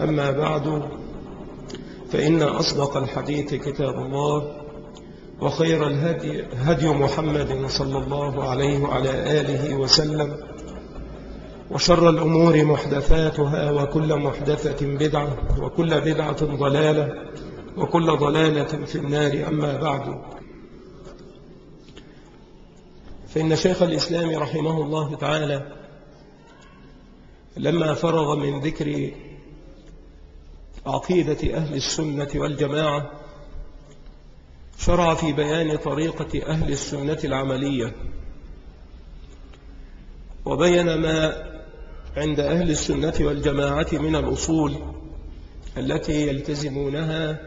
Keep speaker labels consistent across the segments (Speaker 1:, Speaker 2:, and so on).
Speaker 1: أما بعد فإن أصدق الحديث كتاب الله وخير الهدي هدي محمد صلى الله عليه وعلى آله وسلم وشر الأمور محدثاتها وكل محدثة بدعة وكل بدعة ضلالة وكل ضلالة في النار. أما بعد فإن شيخ الإسلام رحمه الله تعالى لما فرغ من ذكر عقيدة أهل السنة والجماعة شرع في بيان طريقة أهل السنة العملية. وبين ما عند أهل السنة والجماعة من الأصول التي يلتزمونها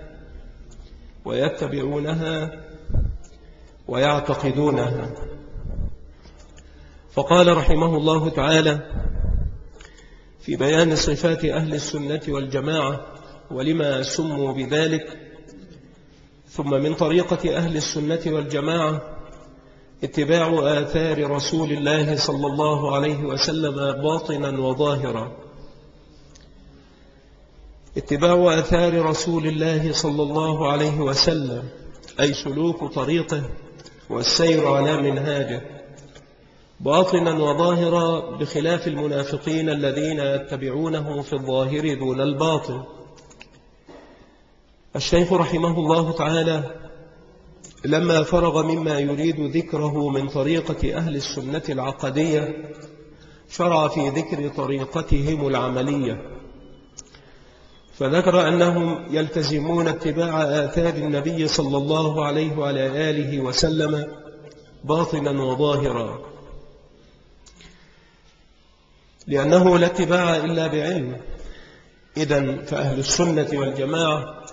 Speaker 1: ويتبعونها ويعتقدونها. فقال رحمه الله تعالى في بيان صفات أهل السنة والجماعة ولما سموا بذلك ثم من طريقة أهل السنة والجماعة اتباع آثار رسول الله صلى الله عليه وسلم باطنا وظاهرا. اتباع آثار رسول الله صلى الله عليه وسلم أي سلوك طريقه والسير على منهاجه باطنا وظاهرا بخلاف المنافقين الذين يتبعونه في الظاهر دون الباطن. الشيخ رحمه الله تعالى لما فرغ مما يريد ذكره من طريقة أهل السنة العقدية شرع في ذكر طريقتهم العملية. فذكر أنهم يلتزمون اتباع آثار النبي صلى الله عليه وعلى آله وسلم باطنا وظاهرا. لأنه لا اتباع إلا بعلم. إذا فأهل السنة والجماعة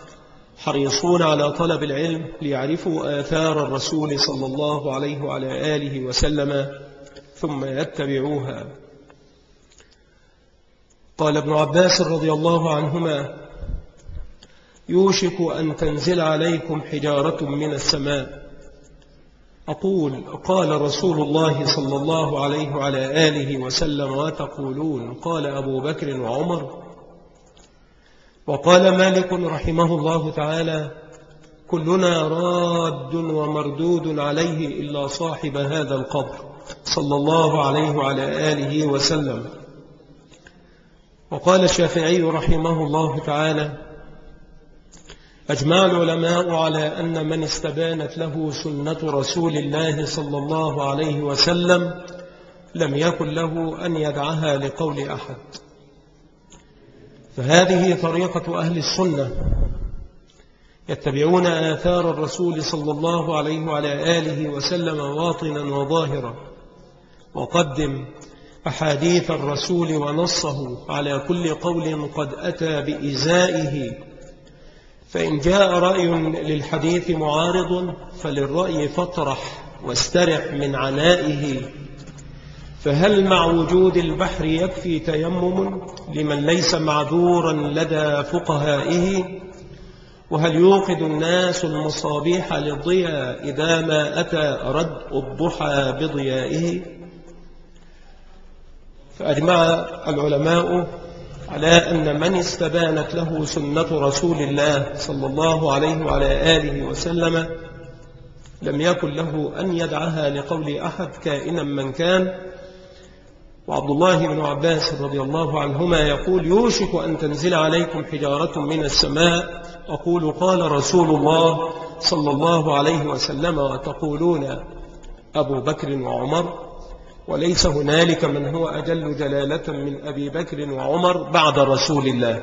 Speaker 1: حريصون على طلب العلم ليعرفوا آثار الرسول صلى الله عليه وعلى آله وسلم ثم يتبعوها. قال ابن عباس رضي الله عنهما يوشك أن تنزل عليكم حجارة من السماء. أقول قال رسول الله صلى الله عليه وعلى آله وسلم وتقولون قال أبو بكر وعمر وقال مالك رحمه الله تعالى كلنا راد ومردود عليه إلا صاحب هذا القبر صلى الله عليه وعلى آله وسلم. وقال الشافعي رحمه الله تعالى أجمع العلماء على أن من استبانت له سنة رسول الله صلى الله عليه وسلم لم يكن له أن يدعها لقول أحد. فهذه طريقة أهل السنة يتبعون آثار الرسول صلى الله عليه وعلى آله وسلم واطنا وظاهرا. وقدم أحاديث الرسول ونصه على كل قول قد أتى بإزائه. فإن جاء رأي للحديث معارض فللرأي فاطرح واسترح من عنائه. فهل مع وجود البحر يكفي تيمم لمن ليس معذورا لدى فقهائه؟ وهل يوقد الناس المصابيح للضياء إذا ما أتى رد الضحى بضيائه؟ فأجمع العلماء على أن من استبانت له سنة رسول الله صلى الله عليه وعلى آله وسلم لم يكن له أن يدعها لقول أحد كائنا من كان وعبد الله بن عباس رضي الله عنهما يقول يوشك أن تنزل عليكم حجارة من السماء. أقول قال رسول الله صلى الله عليه وسلم وتقولون أبو بكر وعمر وليس هنالك من هو أجل جلالة من أبي بكر وعمر بعد رسول الله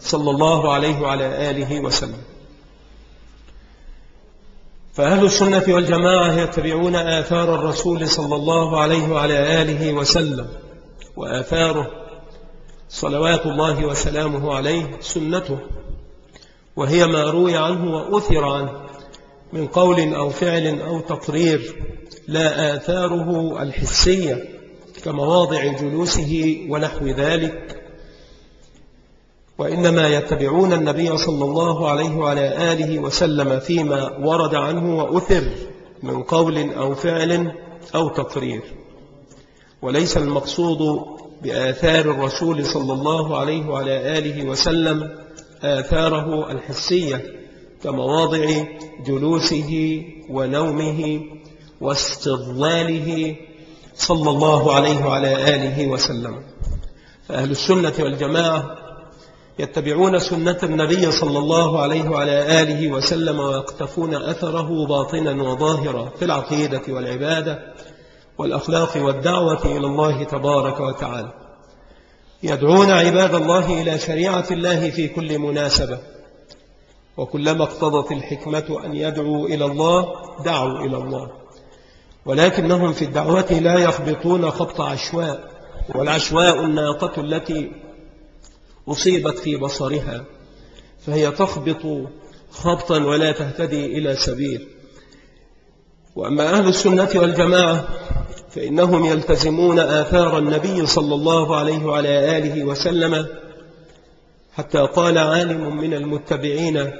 Speaker 1: صلى الله عليه وعلى آله وسلم. فأهل السنة والجماعة يتبعون آثار الرسول صلى الله عليه وعلى آله وسلم وآثاره صلوات الله وسلامه عليه سنته. وهي ما روي عنه وأثر عنه من قول أو فعل أو تقرير لا آثاره الحسية كمواضع جلوسه ونحو ذلك. وإنما يتبعون النبي صلى الله عليه وعلى آله وسلم فيما ورد عنه وأثر من قول أو فعل أو تقرير. وليس المقصود بآثار الرسول صلى الله عليه وعلى آله وسلم آثاره الحسية كمواضع جلوسه ونومه واستظلاله صلى الله عليه وعلى آله وسلم. فأهل السنة والجماعة يتبعون سنة النبي صلى الله عليه وعلى آله وسلم ويقتفون أثره باطنا وظاهرا في العقيدة والعبادة والأخلاق والدعوة إلى الله تبارك وتعالى. يدعون عباد الله إلى شريعة الله في كل مناسبة. وكلما اقتضت الحكمة أن يدعوا إلى الله دعوا إلى الله. ولكنهم في الدعوة لا يخبطون خبط عشواء والعشواء الناقة التي أصيبت في بصرها فهي تخبط خبطا ولا تهتدي إلى سبيل. وأما أهل السنة والجماعة فإنهم يلتزمون آثار النبي صلى الله عليه وعلى آله وسلم حتى قال عالم من المتبعين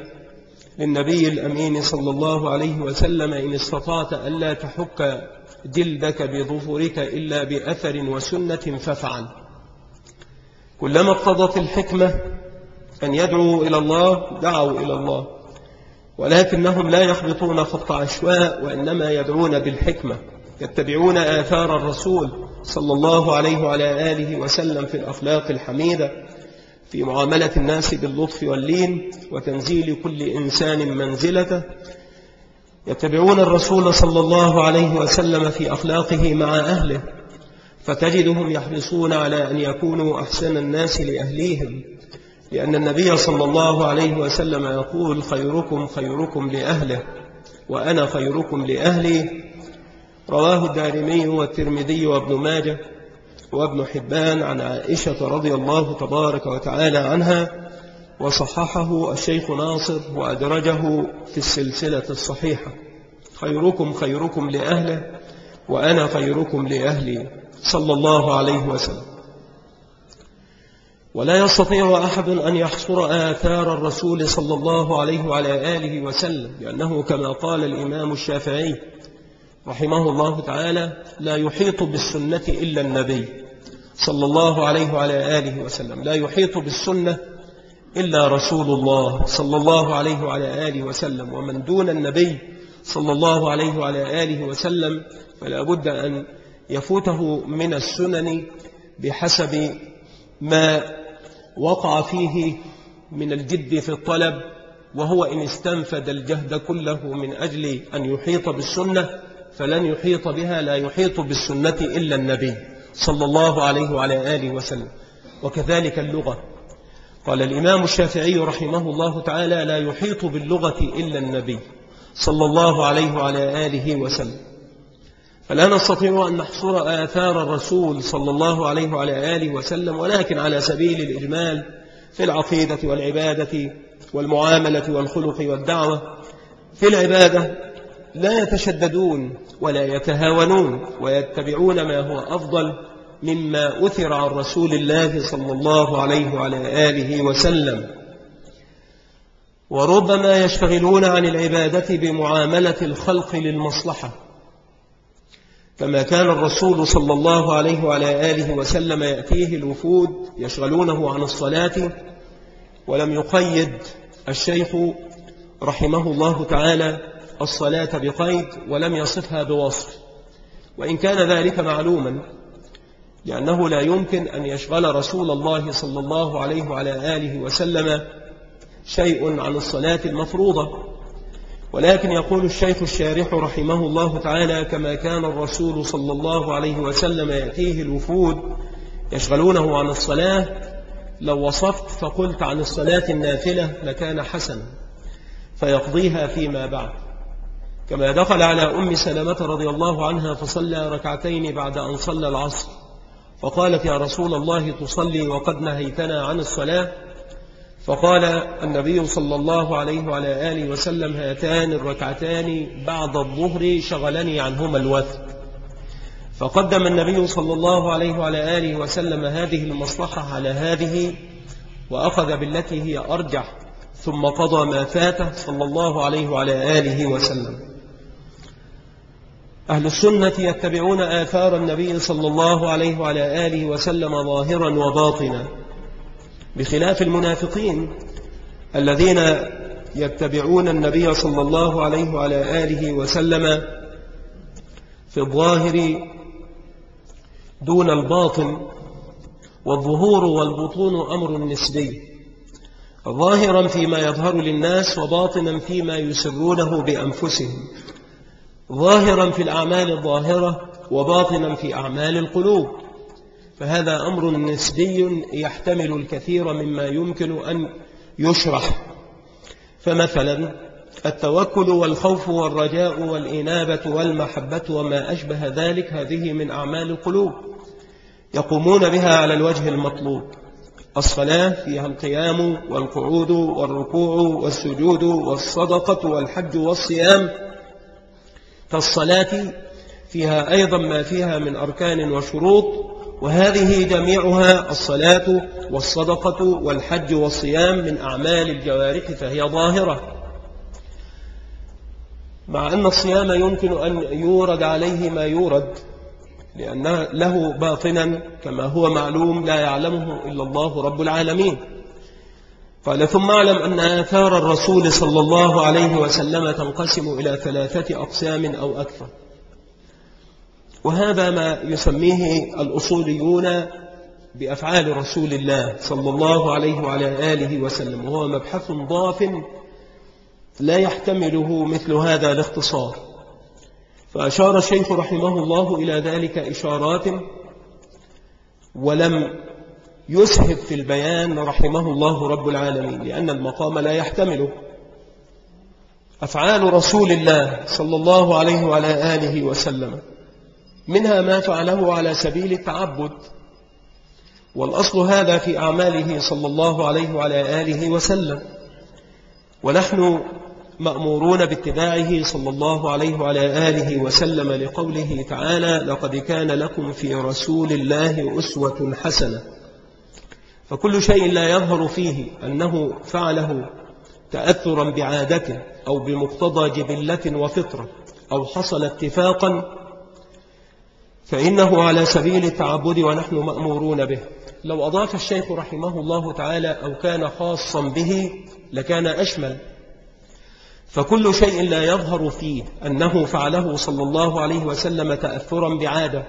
Speaker 1: للنبي الأمين صلى الله عليه وسلم إن استطعت ألا تحك جلدك بظفرك إلا بأثر وسنة فافعل. كلما اقتضت الحكمة أن يدعوا إلى الله دعوا إلى الله. ولكنهم لا يخبطون خط عشواء وإنما يدعون بالحكمة يتبعون آثار الرسول صلى الله عليه وعلى آله وسلم في الأخلاق الحميدة في معاملة الناس باللطف واللين وتنزيل كل إنسان منزلته. يتبعون الرسول صلى الله عليه وسلم في أخلاقه مع أهله. فتجدهم يحرصون على أن يكونوا أحسن الناس لأهليهم. لأن النبي صلى الله عليه وسلم يقول خيركم خيركم لأهله وأنا خيركم لأهلي. رواه الدارمي والترمذي وابن ماجه وابن حبان عن عائشة رضي الله تبارك وتعالى عنها وصححه الشيخ ناصر وأدرجه في السلسلة الصحيحة. خيركم خيركم لأهله وأنا خيركم لأهلي. صلى الله عليه وسلم. ولا يستطيع أحد أن يحصر آثار الرسول صلى الله عليه وعلى آله وسلم لأنه كما قال الإمام الشافعي رحمه الله تعالى لا يحيط بالسنة إلا النبي صلى الله عليه وعلى آله وسلم. لا يحيط بالسنة إلا رسول الله صلى الله عليه وعلى آله وسلم. ومن دون النبي صلى الله عليه وعلى آله وسلم فلا بد أن يفوته من السنن بحسب ما وقع فيه من الجد في الطلب وهو إن استنفد الجهد كله من أجل أن يحيط بالسنة فلن يحيط بها لا يحيط بالسنة إلا النبي صلى الله عليه وعلى آله وسلم. وكذلك اللغة. قال الإمام الشافعي رحمه الله تعالى لا يحيط باللغة إلا النبي صلى الله عليه وعلى آله وسلم. فلا نستطيع أن نحصر آثار الرسول صلى الله عليه وعلى آله وسلم ولكن على سبيل الإجمال في العقيدة والعبادة والمعاملة والخلق والدعوة في العبادة لا يتشددون ولا يتهاونون ويتبعون ما هو أفضل مما أثر عن رسول الله صلى الله عليه وعلى آله وسلم. وربما يشتغلون عن العبادة بمعاملة الخلق للمصلحة. كما كان الرسول صلى الله عليه وعلى آله وسلم يأتيه الوفود يشغلونه عن الصلاة ولم يقيد الشيخ رحمه الله تعالى الصلاة بقيد ولم يصفها بوصف. وإن كان ذلك معلوما لأنه لا يمكن أن يشغل رسول الله صلى الله عليه وعلى آله وسلم شيء عن الصلاة المفروضة. ولكن يقول الشيخ الشارح رحمه الله تعالى كما كان الرسول صلى الله عليه وسلم يأتيه الوفود يشغلونه عن الصلاة لو وصفت فقلت عن الصلاة النافلة لكان حسنا فيقضيها فيما بعد. كما دخل على أم سلمة رضي الله عنها فصلى ركعتين بعد أن صلى العصر فقالت يا رسول الله تصلي وقد نهيتنا عن الصلاة فقال النبي صلى الله عليه وعلى آله وسلم هاتان الركعتان بعد الظهر شغلني عنهما الوثق فقدم النبي صلى الله عليه وعلى آله وسلم هذه المصلحة على هذه وأخذ بالتي هي أرجح ثم قضى ما فاته صلى الله عليه وعلى آله وسلم. أهل السنة يتبعون آثار النبي صلى الله عليه وعلى آله وسلم ظاهرا وباطنا. بخلاف المنافقين الذين يتبعون النبي صلى الله عليه وعلى آله وسلم في الظاهر دون الباطن والظهور والبطون أمر نسبي ظاهرا فيما يظهر للناس وباطنا فيما يسرونه بأنفسهم ظاهرا في الأعمال الظاهرة وباطنا في أعمال القلوب. فهذا أمر نسبي يحتمل الكثير مما يمكن أن يشرح. فمثلا التوكل والخوف والرجاء والإنابة والمحبة وما أشبه ذلك هذه من أعمال القلوب. يقومون بها على الوجه المطلوب. الصلاة فيها القيام والقعود والركوع والسجود والصدقة والحج والصيام. كالصلاة فيها أيضا ما فيها من أركان وشروط. وهذه جميعها الصلاة والصدقة والحج والصيام من أعمال الجوارح فهي ظاهرة. مع أن الصيام يمكن أن يورد عليه ما يورد لأن له باطنا كما هو معلوم لا يعلمه إلا الله رب العالمين. قال ثم اعلم أن آثار الرسول صلى الله عليه وسلم تنقسم إلى ثلاثة أقسام أو أكثر. وهذا ما يسميه الأصوليون بأفعال رسول الله صلى الله عليه وعلى آله وسلم وهو مبحث ضاف لا يحتمله مثل هذا الاختصار. فأشار الشيخ رحمه الله إلى ذلك إشارات ولم يسهب في البيان رحمه الله رب العالمين لأن المقام لا يحتمله. أفعال رسول الله صلى الله عليه وعلى آله وسلم منها ما فعله على سبيل التعبد. والأصل هذا في أعماله صلى الله عليه وعلى آله وسلم. ونحن مأمورون باتباعه صلى الله عليه وعلى آله وسلم لقوله تعالى لقد كان لكم في رسول الله أسوة حسنة. فكل شيء لا يظهر فيه أنه فعله تأثرا بعادته أو بمقتضى جبلة وفطرة أو حصل اتفاقا فإنه على سبيل التعبد ونحن مأمورون به. لو أضاف الشيخ رحمه الله تعالى أو كان خاصا به لكان أشمل. فكل شيء لا يظهر فيه أنه فعله صلى الله عليه وسلم تأثرا بعادة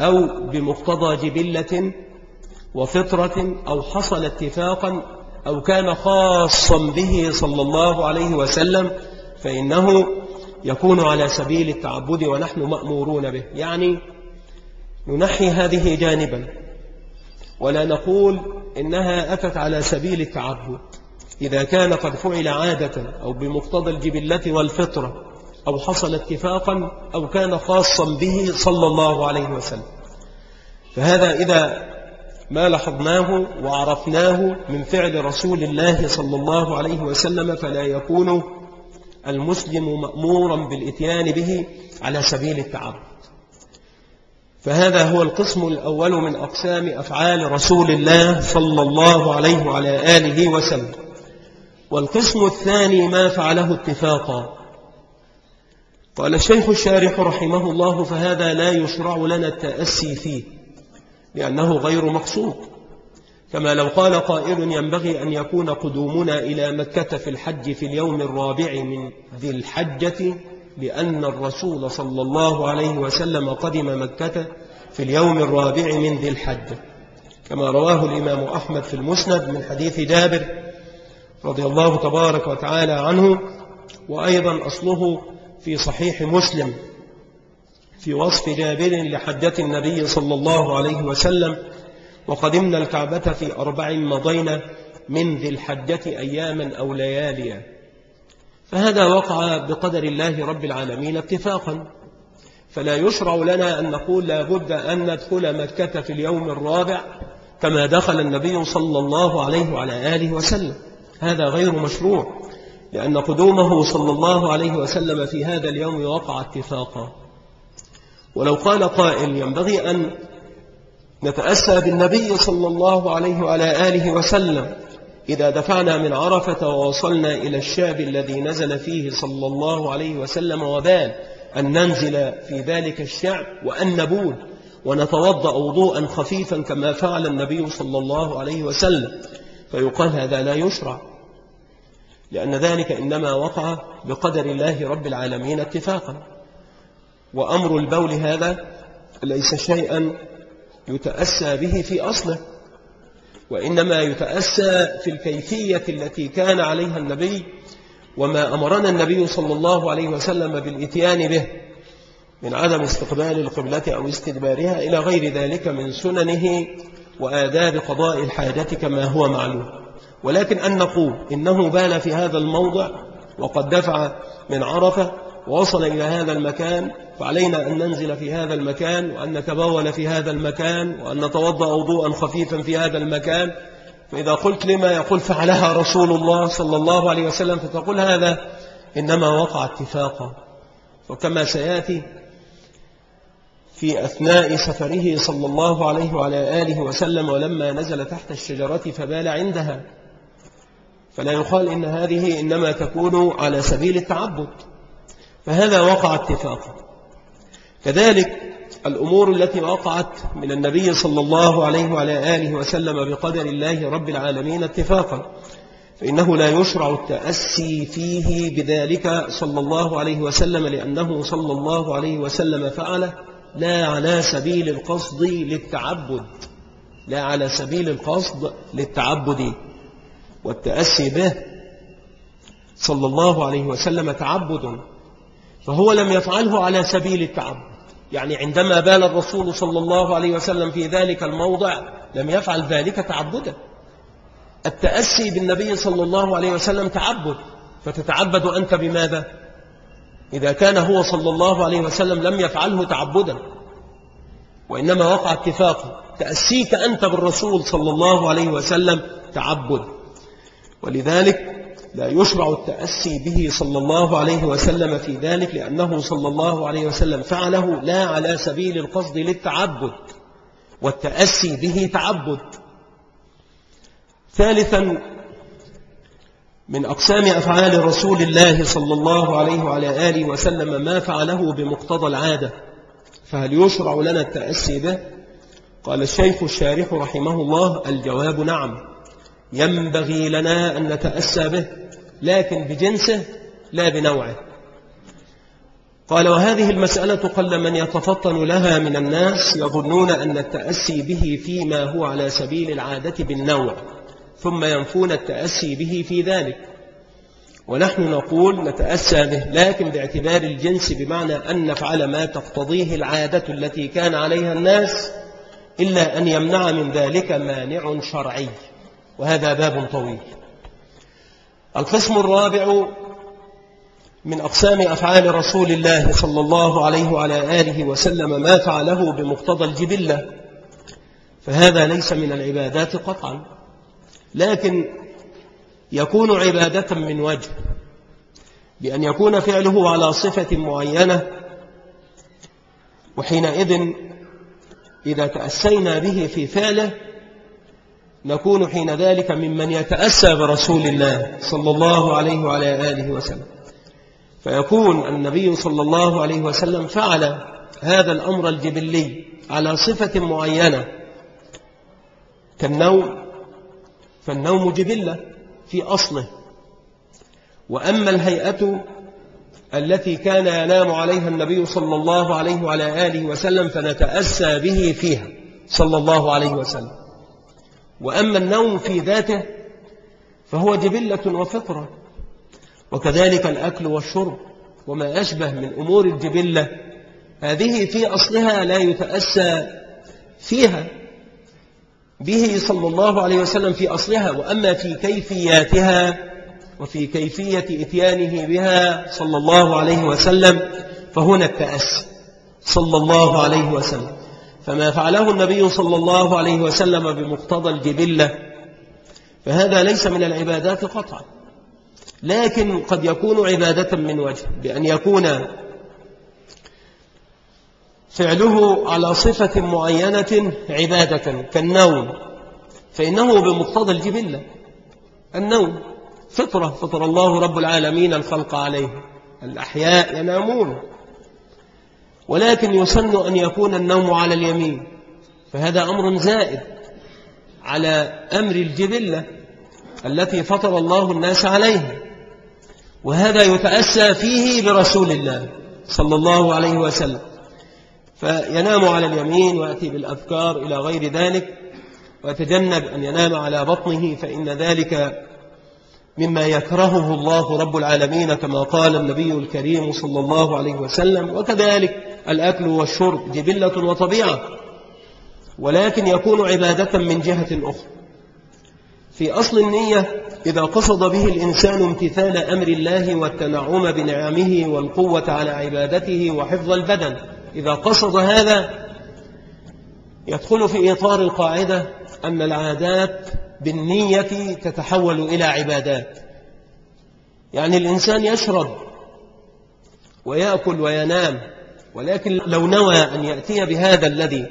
Speaker 1: أو بمقتضى جبلة وفطرة أو حصل اتفاقا أو كان خاصا به صلى الله عليه وسلم فإنه يكون على سبيل التعبد ونحن مأمورون به. يعني ننحي هذه جانبا. ولا نقول إنها أتت على سبيل التعبد. إذا كان قد فعل عادة أو بمقتضى الجبلة والفطرة أو حصل اتفاقا أو كان خاصا به صلى الله عليه وسلم. فهذا إذا ما لاحظناه وعرفناه من فعل رسول الله صلى الله عليه وسلم فلا يكون المسلم مأمورا بالإتيان به على سبيل التعبد فهذا هو القسم الأول من أقسام أفعال رسول الله صلى الله عليه وعلى آله وسلم. والقسم الثاني ما فعله اتفاقا. قال الشيخ الشارح رحمه الله فهذا لا يشرع لنا التأسي فيه لأنه غير مقصود. كما لو قال قائل ينبغي أن يكون قدومنا إلى مكة في الحج في اليوم الرابع من ذي الحجة لأن الرسول صلى الله عليه وسلم قدم مكة في اليوم الرابع من ذي الحجة كما رواه الإمام أحمد في المسند من حديث جابر رضي الله تبارك وتعالى عنه وأيضا أصله في صحيح مسلم في وصف جابر لحجة النبي صلى الله عليه وسلم وقدمنا الكعبة في أربع مضينا من ذي الحجة أياما أو لياليا. فهذا وقع بقدر الله رب العالمين اتفاقا. فلا يشرع لنا أن نقول لابد أن ندخل مكة في اليوم الرابع كما دخل النبي صلى الله عليه وعلى آله وسلم. هذا غير مشروع لأن قدومه صلى الله عليه وسلم في هذا اليوم وقع اتفاقا. ولو قال قائل ينبغي أن نتأسى بالنبي صلى الله عليه وعلى آله وسلم إذا دفعنا من عرفة ووصلنا إلى الشاب الذي نزل فيه صلى الله عليه وسلم وبال أن ننزل في ذلك الشعب وأن نبول ونتوضأ وضوءا خفيفا كما فعل النبي صلى الله عليه وسلم. فيقال هذا لا يشرع لأن ذلك إنما وقع بقدر الله رب العالمين اتفاقا. وأمر البول هذا ليس شيئا يتأسى به في أصله وإنما يتأسى في الكيفية التي كان عليها النبي وما أمرنا النبي صلى الله عليه وسلم بالإتيان به من عدم استقبال القبلة أو استدبارها إلى غير ذلك من سننه وآداب قضاء الحاجة كما هو معلوم. ولكن أن نقول إنه بان في هذا الموضع وقد دفع من عرفة ووصل إلى هذا المكان فعلينا أن ننزل في هذا المكان وأن نتبول في هذا المكان وأن نتوضأ وضوءا خفيفا في هذا المكان. فإذا قلت لما يقول فعلها رسول الله صلى الله عليه وسلم فتقول هذا إنما وقع اتفاقا. وكما سيأتي في أثناء سفره صلى الله عليه وعلى آله وسلم ولما نزل تحت الشجرة فبال عندها. فلا يقال إن هذه إنما تكون على سبيل التعبد. فهذا وقع اتفاقا. كذلك الأمور التي وقعت من النبي صلى الله عليه وعلى آله وسلم بقدر الله رب العالمين اتفاقا فإنه لا يشرع التأسي فيه بذلك صلى الله عليه وسلم لأنه صلى الله عليه وسلم فعله لا على سبيل القصد للتعبد لا على سبيل القصد للتعبد والتأسي به صلى الله عليه وسلم تعبد فهو لم يفعله على سبيل التعبد. يعني عندما بال الرسول صلى الله عليه وسلم في ذلك الموضع لم يفعل ذلك تعبدا. التأسي بالنبي صلى الله عليه وسلم تعبد. فتتعبد أنت بماذا؟ إذا كان هو صلى الله عليه وسلم لم يفعله تعبدا. وإنما وقع اتفاق. تأسيك أنت بالرسول صلى الله عليه وسلم تعبد. ولذلك لا يشرع التأسي به صلى الله عليه وسلم في ذلك لأنه صلى الله عليه وسلم فعله لا على سبيل القصد للتعبد والتأسي به تعبد. ثالثا من أقسام أفعال رسول الله صلى الله عليه وعلى آله وسلم ما فعله بمقتضى العادة. فهل يشرع لنا التأسي به؟ قال الشيخ الشارح رحمه الله الجواب نعم. ينبغي لنا أن نتأسى به. لكن بجنسه لا بنوعه. قال وهذه المسألة قل من يتفطن لها من الناس يظنون أن التأسي به فيما هو على سبيل العادة بالنوع ثم ينفون التأسي به في ذلك. ونحن نقول نتأسى به لكن باعتبار الجنس بمعنى أن نفعل ما تقتضيه العادة التي كان عليها الناس إلا أن يمنع من ذلك مانع شرعي. وهذا باب طويل. القسم الرابع من أقسام أفعال رسول الله صلى الله عليه وعلى آله وسلم ما فعله بمقتضى الجبلة. فهذا ليس من العبادات قطعا لكن يكون عبادة من وجه بأن يكون فعله على صفة معينة. وحينئذ إذا تأسينا به في فعله نكون حين ذلك ممن يتأسى برسول الله صلى الله عليه وعلى آله وسلم. فيكون النبي صلى الله عليه وسلم فعل هذا الأمر الجبلي على صفة معينة كالنوم فالنوم جبلة في أصله. وأما الهيئة التي كان ينام عليها النبي صلى الله عليه وعلى آله وسلم فنتأسى به فيها صلى الله عليه وسلم. وأما النوم في ذاته فهو جبلة وفطرة. وكذلك الأكل والشرب وما أشبه من أمور الجبلة هذه في أصلها لا يتأسى فيها به صلى الله عليه وسلم في أصلها وأما في كيفياتها وفي كيفية إتيانه بها صلى الله عليه وسلم فهنا التأسي صلى الله عليه وسلم. فما فعله النبي صلى الله عليه وسلم بمقتضى الجبلة فهذا ليس من العبادات قطعا. لكن قد يكون عبادة من وجه بأن يكون فعله على صفة معينة عبادة كالنوم. فإنه بمقتضى الجبلة النوم. فطرة فطر الله رب العالمين الخلق عليه. الأحياء ينامون. ولكن يسن أن يكون النوم على اليمين. فهذا أمر زائد على أمر الجبلة التي فطر الله الناس عليها. وهذا يتأسى فيه برسول الله صلى الله عليه وسلم. فينام على اليمين ويأتي بالأذكار إلى غير ذلك ويتجنب أن ينام على بطنه فإن ذلك مما يكرهه الله رب العالمين كما قال النبي الكريم صلى الله عليه وسلم. وكذلك الأكل والشرب جبلة وطبيعة ولكن يكون عبادة من جهة أخرى. في أصل النية إذا قصد به الإنسان امتثال أمر الله والتنعم بنعمه والقوة على عبادته وحفظ البدن إذا قصد هذا يدخل في إطار القاعدة أن العادات بالنية تتحول إلى عبادات. يعني الإنسان يشرب ويأكل وينام ولكن لو نوى أن يأتي بهذا الذي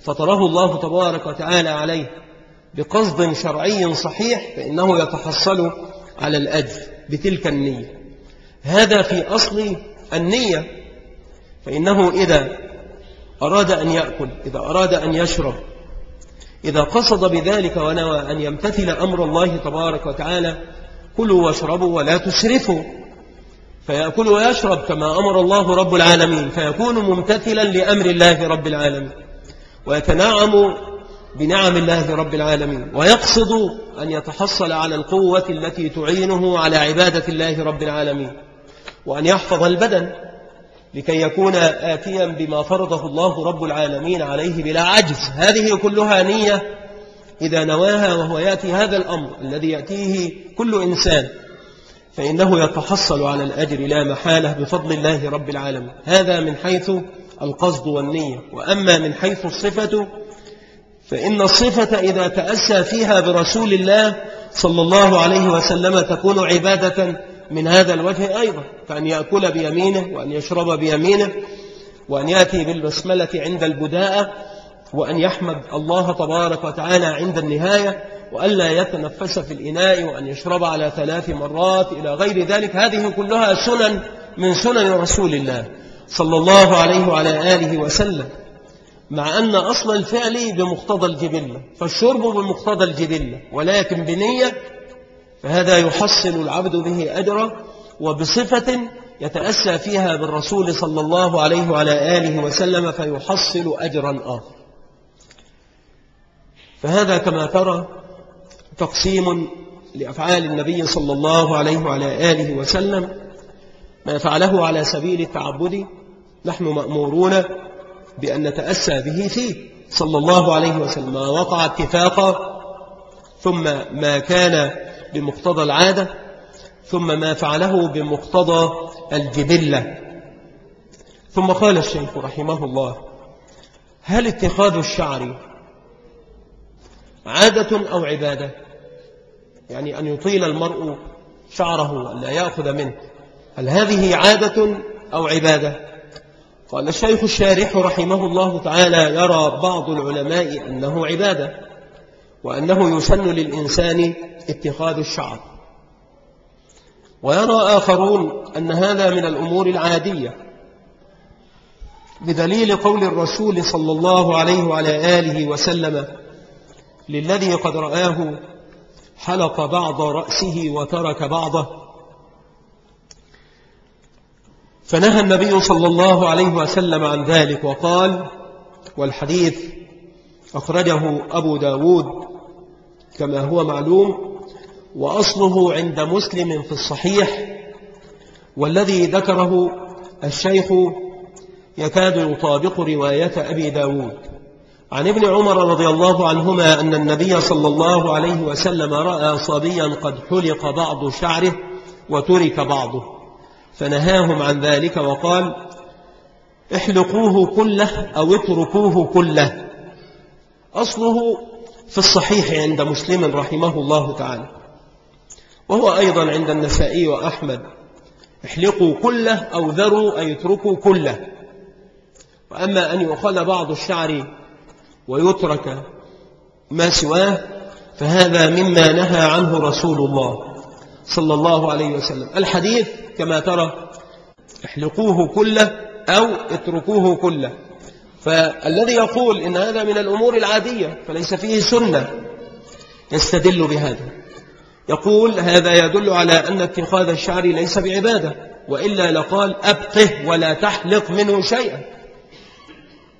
Speaker 1: فطره الله تبارك وتعالى عليه بقصد شرعي صحيح فإنه يتحصل على الأجر بتلك النية. هذا في أصل النية. فإنه إذا أراد أن يأكل إذا أراد أن يشرب إذا قصد بذلك ونوى أن يمتثل أمر الله تبارك وتعالى كلوا واشربوا ولا تسرفوا. فيأكل ويشرب كما أمر الله رب العالمين فيكون ممتثلا لأمر الله رب العالمين ويتنعم بنعم الله رب العالمين ويقصد أن يتحصل على القوة التي تعينه على عبادة الله رب العالمين وأن يحفظ البدن لكي يكون آتيا بما فرضه الله رب العالمين عليه بلا عجز. هذه كلها نية إذا نواها وهو يأتي هذا الأمر الذي يأتيه كل إنسان. فإنه يتحصل على الأجر لا محالة بفضل الله رب العالمين. هذا من حيث القصد والنية. وأما من حيث الصفة فإن الصفة إذا تأسى فيها برسول الله صلى الله عليه وسلم تكون عبادة من هذا الوجه أيضا. كأن يأكل بيمينه وأن يشرب بيمينه وأن يأتي بالبسملة عند البداءة وأن يحمد الله تبارك وتعالى عند النهاية. وألا يتنفس في الإناء وأن يشرب على ثلاث مرات إلى غير ذلك. هذه كلها سنن من سنن رسول الله صلى الله عليه وعلى آله وسلم. مع أن أصل الفعل بمقتضى الجبلة فالشرب بمقتضى الجبلة ولكن بنية فهذا يحصل العبد به أجرا وبصفة يتأسى فيها بالرسول صلى الله عليه وعلى آله وسلم فيحصل أجرا آخر. فهذا كما ترى تقسيم لأفعال النبي صلى الله عليه وعلى آله وسلم ما فعله على سبيل التعبد نحن مأمورون بأن نتأسى به فيه. صلى الله عليه وسلم ما وقع اتفاقا ثم ما كان بمقتضى العادة ثم ما فعله بمقتضى الجبلة. ثم قال الشيخ رحمه الله هل اتخاذ الشعر عادة أو عبادة؟ يعني أن يطيل المرء شعره أن لا يأخذ منه. هل هذه عادة أو عبادة؟ قال الشيخ الشارح رحمه الله تعالى يرى بعض العلماء أنه عبادة وأنه يسن للإنسان اتخاذ الشعر. ويرى آخرون أن هذا من الأمور العادية. بدليل قول الرسول صلى الله عليه وعلى آله وسلم للذي قد رآه حلق بعض رأسه وترك بعضه. فنهى النبي صلى الله عليه وسلم عن ذلك وقال والحديث أخرجه أبو داود كما هو معلوم وأصله عند مسلم في الصحيح والذي ذكره الشيخ يكاد يطابق رواية أبي داود. عن ابن عمر رضي الله عنهما أن النبي صلى الله عليه وسلم رأى صبيا قد حلق بعض شعره وترك بعضه فنهاهم عن ذلك وقال احلقوه كله أو اتركوه كله. أصله في الصحيح عند مسلم رحمه الله تعالى وهو أيضا عند النسائي وأحمد احلقوا كله أو ذروا أي اتركوا كله. وأما أن يؤخذ بعض الشعر ويترك ما سواه فهذا مما نهى عنه رسول الله صلى الله عليه وسلم. الحديث كما ترى احلقوه كله أو اتركوه كله. فالذي يقول إن هذا من الأمور العادية فليس فيه سنة يستدل بهذا. يقول هذا يدل على أن اتخاذ الشعر ليس بعبادة وإلا لقال أبقه ولا تحلق منه شيئا.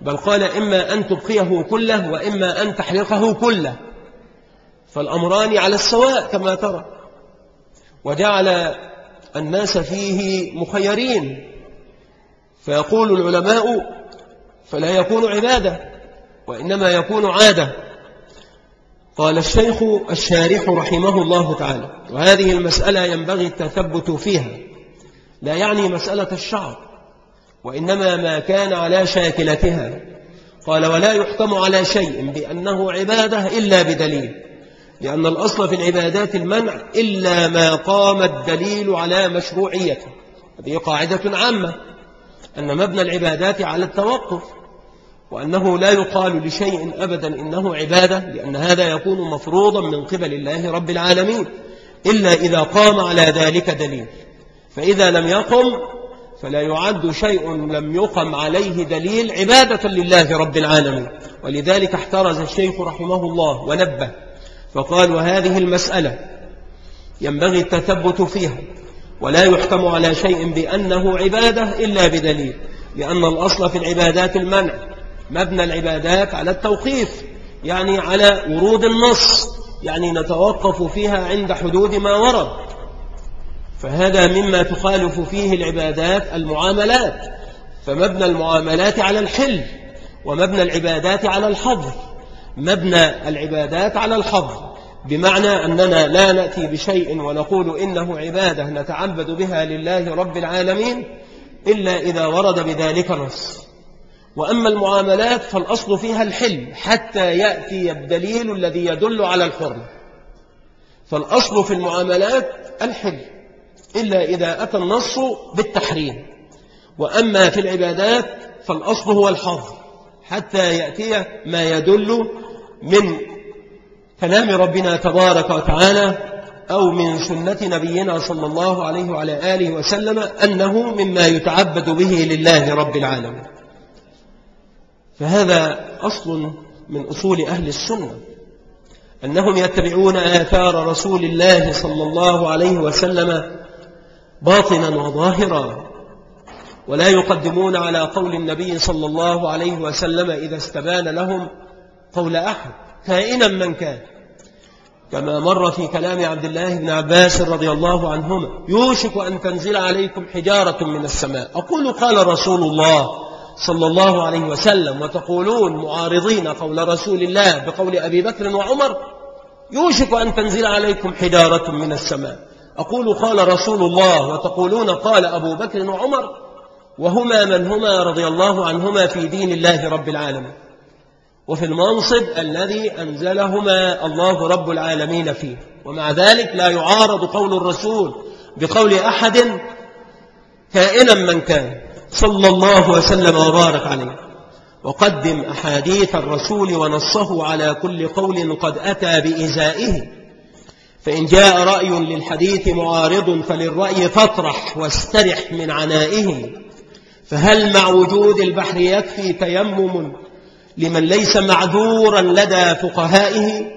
Speaker 1: بل قال إما أن تبقيه كله وإما أن تحلقه كله. فالأمران على السواء كما ترى. وجعل الناس فيه مخيرين. فيقول العلماء فلا يكون عبادة وإنما يكون عادة. قال الشيخ الشارح رحمه الله تعالى وهذه المسألة ينبغي التثبت فيها. لا يعني مسألة الشعر. وإنما ما كان على شاكلتها. قال ولا يحكم على شيء بأنه عبادة إلا بدليل لأن الأصل في العبادات المنع إلا ما قام الدليل على مشروعيته. هذه قاعدة عامة أن مبنى العبادات على التوقف وأنه لا يقال لشيء أبدا إنه عبادة لأن هذا يكون مفروضا من قبل الله رب العالمين إلا إذا قام على ذلك دليل. فإذا لم يقم فلا يعد شيء لم يقم عليه دليل عبادة لله رب العالمين. ولذلك احترز الشيخ رحمه الله ونبه فقال وهذه المسألة ينبغي التثبت فيها ولا يحكم على شيء بأنه عبادة إلا بدليل لأن الأصل في العبادات المنع مبنى العبادات على التوقيف يعني على ورود النص يعني نتوقف فيها عند حدود ما ورد. فهذا مما تخالف فيه العبادات المعاملات فمبنى المعاملات على الحل ومبنى العبادات على الحظر مبنى العبادات على الحظر بمعنى أننا لا نأتي بشيء ونقول إنه عبادة نتعبد بها لله رب العالمين إلا إذا ورد بذلك نص وأما المعاملات فالأصل فيها الحل حتى يأتي الدليل الذي يدل على الحرم فالأصل في المعاملات الحل. إلا إذا أتى النص بالتحريم. وأما في العبادات فالأصل هو الحظ حتى يأتي ما يدل من كلام ربنا تبارك وتعالى أو من سنة نبينا صلى الله عليه وعلى آله وسلم أنه مما يتعبد به لله رب العالمين. فهذا أصل من أصول أهل السنة أنهم يتبعون آثار رسول الله صلى الله عليه وسلم باطنا وظاهرا. ولا يقدمون على قول النبي صلى الله عليه وسلم إذا استبان لهم قول أحد كائنا من كان. كما مر في كلام عبد الله بن عباس رضي الله عنهما يوشك أن تنزل عليكم حجارة من السماء. أقول قال رسول الله صلى الله عليه وسلم وتقولون معارضين قول رسول الله بقول أبي بكر وعمر يوشك أن تنزل عليكم حجارة من السماء. أقول قال رسول الله وتقولون قال أبو بكر وعمر وهما من هما رضي الله عنهما في دين الله رب العالمين. وفي المنصب الذي أنزلهما الله رب العالمين فيه. ومع ذلك لا يعارض قول الرسول بقول أحد كائنا من كان. صلى الله وسلم وبارك عليه. وقدم أحاديث الرسول ونصه على كل قول قد أتى بإزائه. فإن جاء رأي للحديث معارض فللرأي فاطرح واسترح من عنائه. فهل مع وجود البحر يكفي تيمم لمن ليس معذورا لدى فقهائه؟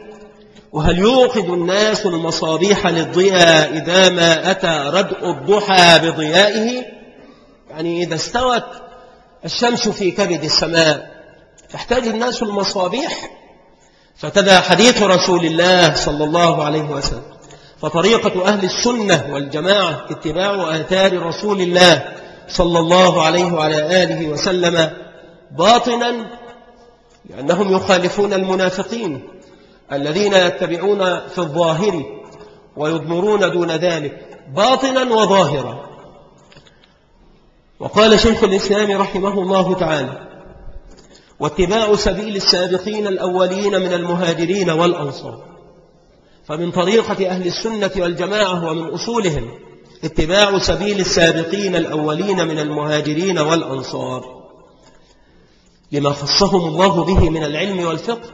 Speaker 1: وهل يوقد الناس المصابيح للضياء إذا ما أتى ردء الضحى بضيائه؟ يعني إذا استوت الشمس في كبد السماء تحتاج الناس المصابيح فكذا حديث رسول الله صلى الله عليه وسلم. فطريقة أهل السنة والجماعة اتباع آثار رسول الله صلى الله عليه وعلى آله وسلم باطنا لأنهم يخالفون المنافقين الذين يتبعون في الظاهر ويضمرون دون ذلك باطنا وظاهرا. وقال شيخ الإسلام رحمه الله تعالى واتباع سبيل السابقين الأولين من المهاجرين والأنصار. فمن طريقة أهل السنة والجماعة ومن أصولهم اتباع سبيل السابقين الأولين من المهاجرين والأنصار. لما خصهم الله به من العلم والفقه.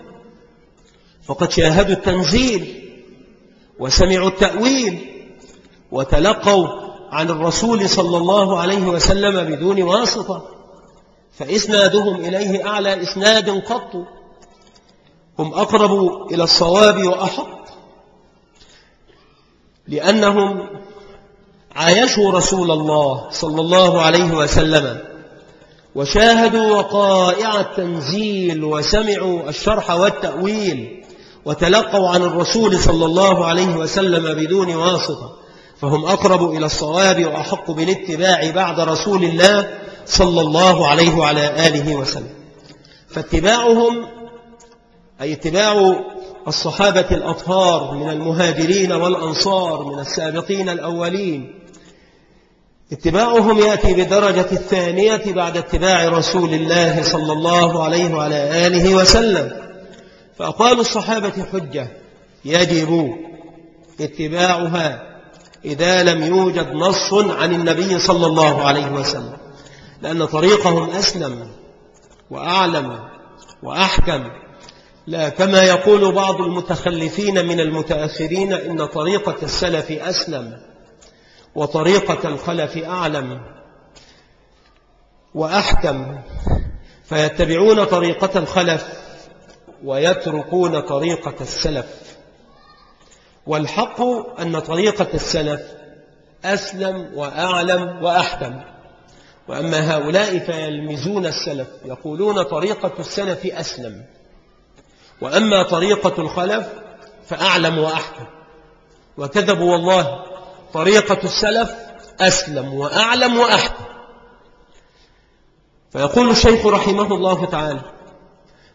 Speaker 1: فقد شاهدوا التنزيل وسمعوا التأويل وتلقوا عن الرسول صلى الله عليه وسلم بدون واسطة. فإسنادهم إليه أعلى إسناد قط. هم أقرب إلى الصواب وأحق لأنهم عايشوا رسول الله صلى الله عليه وسلم وشاهدوا وقائع التنزيل وسمعوا الشرح والتأويل وتلقوا عن الرسول صلى الله عليه وسلم بدون واسطة فهم أقرب إلى الصواب وأحق بالاتباع بعد رسول الله صلى الله عليه وعلى آله وسلم. فاتباعهم أي اتباع الصحابة الأطهار من المهاجرين والأنصار من السابقين الأولين اتباعهم يأتي بدرجة الثانية بعد اتباع رسول الله صلى الله عليه وعلى آله وسلم. فأقوال الصحابة حجة يجب اتباعها إذا لم يوجد نص عن النبي صلى الله عليه وسلم. لأن طريقهم أسلم وأعلم وأحكم. لا كما يقول بعض المتخلفين من المتأخرين إن طريقة السلف أسلم وطريقة الخلف أعلم وأحكم. فيتبعون طريقة الخلف ويتركون طريقة السلف. والحق أن طريقة السلف أسلم وأعلم وأحكم. وأما هؤلاء فيلمزون السلف يقولون طريقة السلف أسلم. وأما طريقة الخلف فأعلم وأحكم. وكذبوا والله طريقة السلف أسلم وأعلم وأحكم. فيقول الشيخ رحمه الله تعالى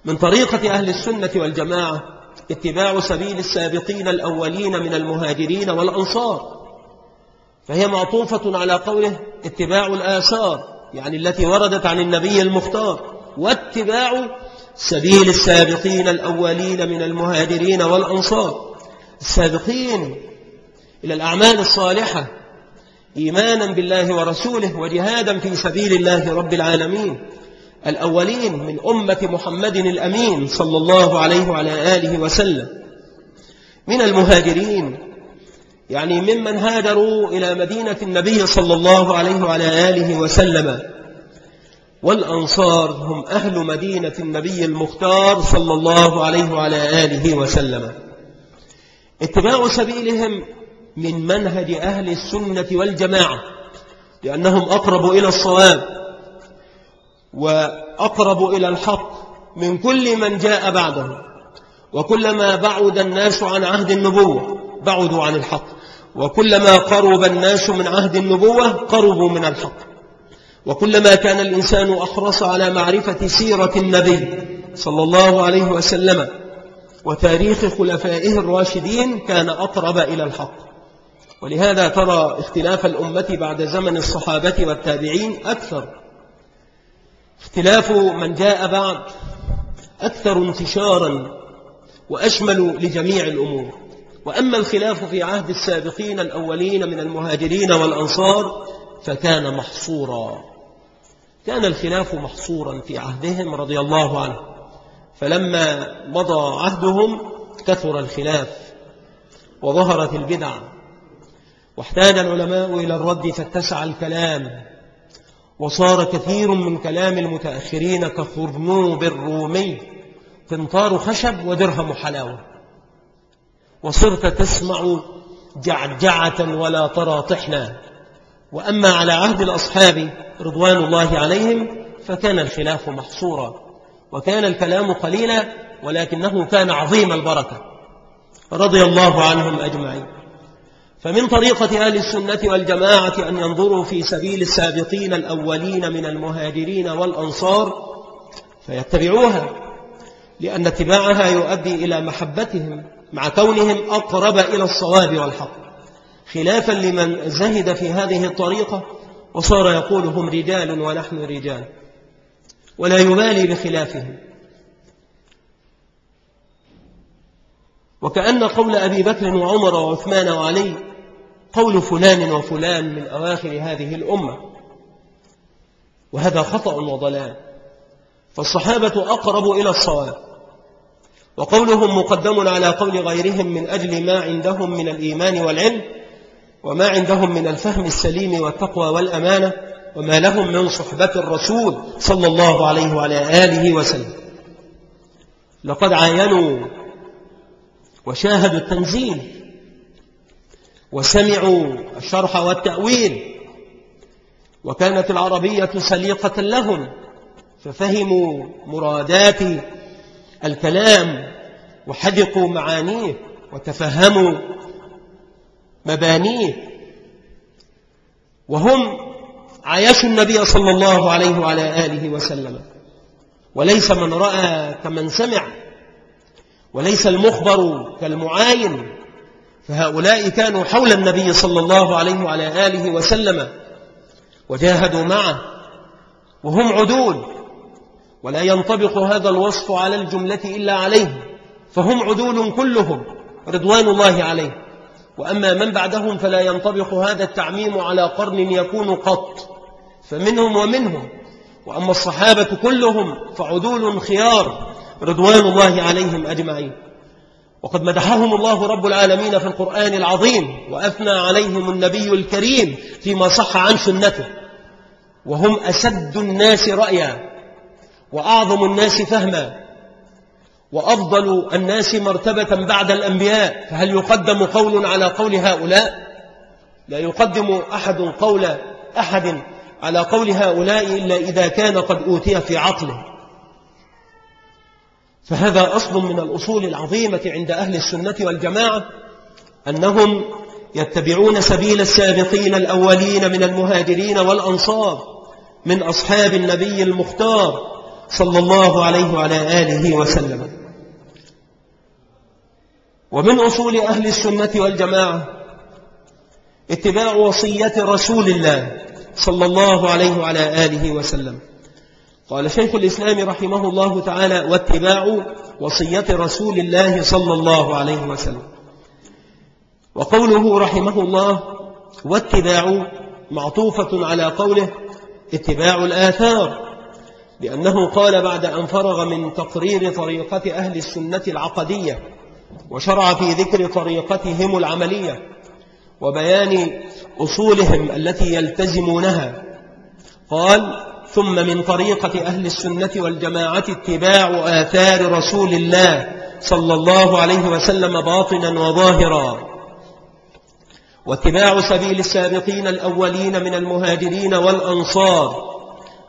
Speaker 1: من طريقة أهل السنة والجماعة اتباع سبيل السابقين الأولين من المهاجرين والأنصار فهي معطوفة على قوله اتباع الآثار يعني التي وردت عن النبي المختار واتباع سبيل السابقين الأولين من المهاجرين والأنصار. السابقين إلى الأعمال الصالحة إيمانا بالله ورسوله وجهادا في سبيل الله رب العالمين. الأولين من أمة محمد الأمين صلى الله عليه وعلى آله وسلم. من المهاجرين يعني ممن هاجروا إلى مدينة النبي صلى الله عليه وعلى آله وسلم. والأنصار هم أهل مدينة النبي المختار صلى الله عليه وعلى آله وسلم. اتباع سبيلهم من منهج أهل السنة والجماعة لأنهم أقرب إلى الصواب وأقرب إلى الحق من كل من جاء بعده. وكلما بعد الناس عن عهد النبوة بعدوا عن الحق. وكلما قرب الناس من عهد النبوة قربوا من الحق. وكلما كان الإنسان أحرص على معرفة سيرة النبي صلى الله عليه وسلم وتاريخ خلفائه الراشدين كان أقرب إلى الحق. ولهذا ترى اختلاف الأمة بعد زمن الصحابة والتابعين أكثر. اختلاف من جاء بعد أكثر انتشارا وأشمل لجميع الأمور. وأما الخلاف في عهد السابقين الأولين من المهاجرين والأنصار فكان محصورا. كان الخلاف محصورا في عهدهم رضي الله عنه. فلما مضى عهدهم كثر الخلاف وظهرت البدع. واحتاج العلماء إلى الرد فاتسع الكلام. وصار كثير من كلام المتأخرين كخرنوب الرومي تنطار خشب ودرهم حلاوة. وصرت تسمع جعجعة ولا ترى طحنا. وأما على عهد الأصحاب رضوان الله عليهم فكان الخلاف محصورا وكان الكلام قليلا ولكنه كان عظيم البركة. رضي الله عنهم أجمعين. فمن طريقة أهل السنة والجماعة أن ينظروا في سبيل السابقين الأولين من المهاجرين والأنصار فيتبعوها لأن اتباعها يؤدي إلى محبتهم. مع كونهم أقرب إلى الصواب والحق. خلافا لمن زهد في هذه الطريقة وصار يقول هم رجال ونحن رجال. ولا يبالي بخلافهم. وكأن قول أبي بكر وعمر وعثمان وعلي قول فلان وفلان من أواخر هذه الأمة. وهذا خطأ وضلال. فالصحابة أقرب إلى الصواب. وقولهم مقدم على قول غيرهم من أجل ما عندهم من الإيمان والعلم وما عندهم من الفهم السليم والتقوى والأمانة وما لهم من صحبة الرسول صلى الله عليه وعلى آله وسلم. لقد عاينوا وشاهدوا التنزيل وسمعوا الشرح والتأويل وكانت العربية سليقة لهم ففهموا مرادات الكلام وحدقوا معانيه وتفهموا مبانيه. وهم عايشوا النبي صلى الله عليه وعلى آله وسلم. وليس من رأى كمن سمع وليس المخبر كالمعاين. فهؤلاء كانوا حول النبي صلى الله عليه وعلى آله وسلم وجاهدوا معه وهم عدول. ولا ينطبق هذا الوصف على الجملة إلا عليهم فهم عدول كلهم رضوان الله عليه. وأما من بعدهم فلا ينطبق هذا التعميم على قرن يكون قط فمنهم ومنهم. وأما الصحابة كلهم فعدول خيار رضوان الله عليهم أجمعين. وقد مدحهم الله رب العالمين في القرآن العظيم وأثنى عليهم النبي الكريم فيما صح عن سنته. وهم أسد الناس رأيا وأعظم الناس فهما وأفضل الناس مرتبة بعد الأنبياء فهل يقدم قول على قول هؤلاء؟ لا يقدم أحد قول أحد على قول هؤلاء إلا إذا كان قد أوتي في عقله. فهذا أصل من الأصول العظيمة عند أهل السنة والجماعة أنهم يتبعون سبيل السابقين الأولين من المهاجرين والأنصار من أصحاب النبي المختار صلى الله عليه وعلى آله وسلم. ومن أصول أهل السنة والجماعة اتباع وصية رسول الله صلى الله عليه وعلى آله وسلم. قال شيخ الإسلام رحمه الله تعالى واتباع وصية رسول الله صلى الله عليه وسلم. وقوله رحمه الله واتباع معطوفة على قوله اتباع الآثار. لأنه قال بعد أن فرغ من تقرير طريقة أهل السنة العقدية وشرع في ذكر طريقتهم العملية وبيان أصولهم التي يلتزمونها. قال ثم من طريقة أهل السنة والجماعة اتباع آثار رسول الله صلى الله عليه وسلم باطنا وظاهرا. واتباع سبيل السابقين الأولين من المهاجرين والأنصار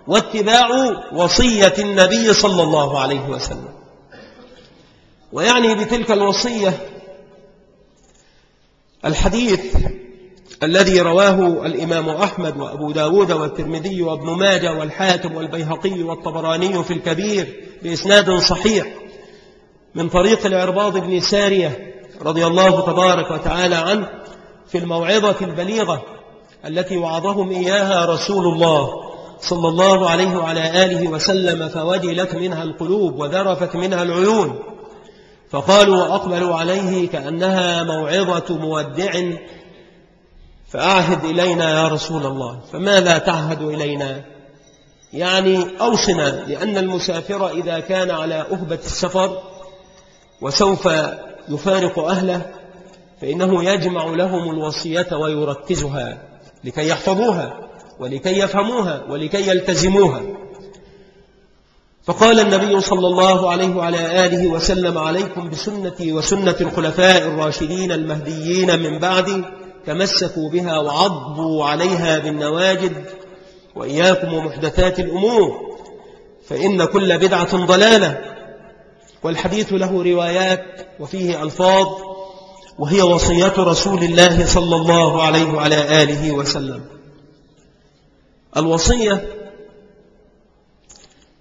Speaker 1: واتباع وصية النبي صلى الله عليه وسلم. ويعني بتلك الوصية الحديث الذي رواه الإمام أحمد وأبو داود والترمذي وابن ماجة والحاكم والبيهقي والطبراني في الكبير بإسناد صحيح من طريق العرباض بن سارية رضي الله تبارك وتعالى عنه في الموعظة البليغة التي وعظهم إياها رسول الله. صلى الله عليه وعلى آله وسلم فوجلت منها القلوب وذرفت منها العيون. فقالوا وأقبلوا عليه كأنها موعظة مودع. فأعهد إلينا يا رسول الله. فماذا تعهد إلينا؟ يعني أوصنا لأن المسافر إذا كان على أهبة السفر وسوف يفارق أهله فإنه يجمع لهم الوصية ويركزها لكي يحفظوها. ولكي يفهموها ولكي يلتزموها. فقال النبي صلى الله عليه وعلى آله وسلم عليكم بسنتي وسنة الخلفاء الراشدين المهديين من بعدي تمسكوا بها وعضوا عليها بالنواجد وإياكم ومحدثات الأمور فإن كل بدعة ضلالة. والحديث له روايات وفيه ألفاظ وهي وصية رسول الله صلى الله عليه وعلى آله وسلم. الوصية